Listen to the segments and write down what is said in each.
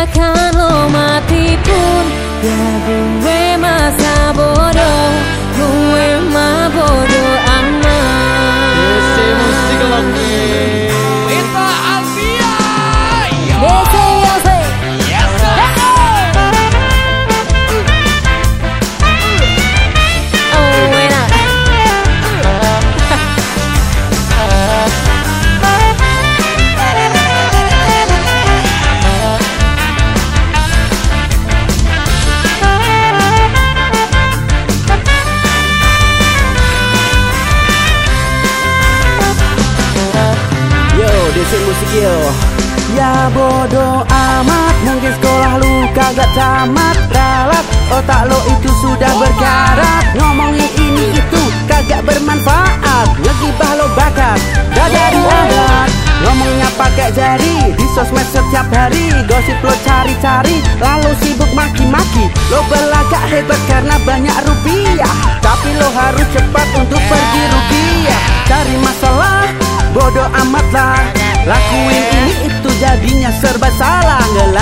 bahkan lo mati pun ya Desi musik yo. Ya bodoh amat. Mungkin sekolah lu kagak tamat. Ralat otak lo itu sudah berkarat. Ngomongin ini itu kagak bermanfaat. Ngegibah lo bakat. Gak jadi adat Ngomongnya pakai jari. Di sosmed setiap hari. Gosip lo cari-cari. Lalu sibuk maki-maki. Lo belagak hebat karena banyak rupiah. Tapi lo harus cepat untuk pergi Lakuin ini itu jadinya serba salah Ngelayanin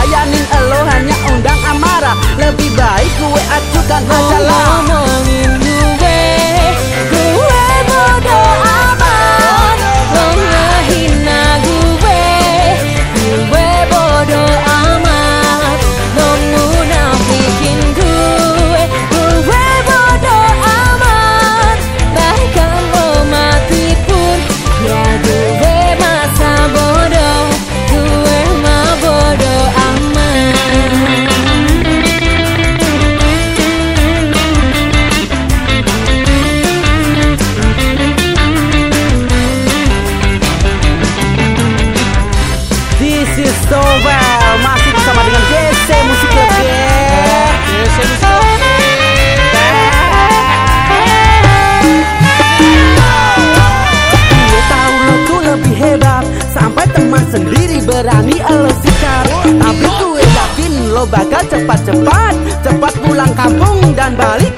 sikat Tapi gue yakin lo bakal cepat-cepat Cepat pulang kampung dan balik